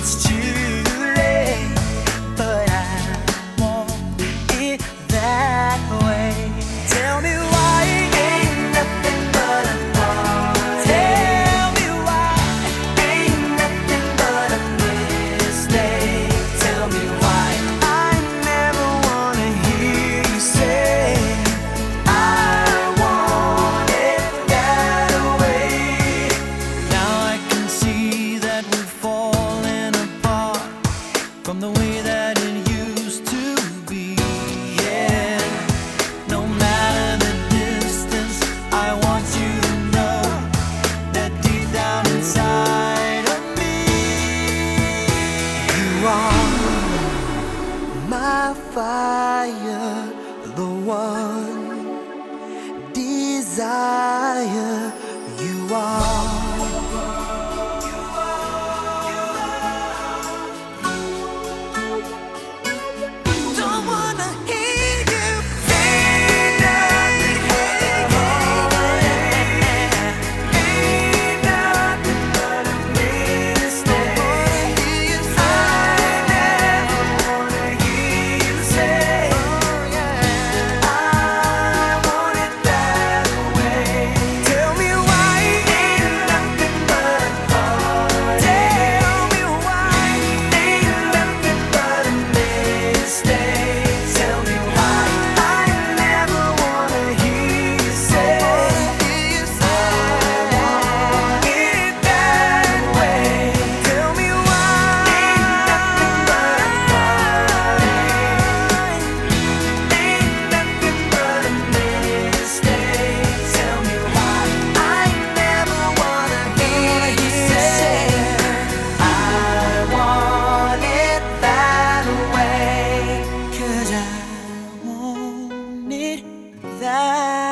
it's too fire, the one desire you are. side.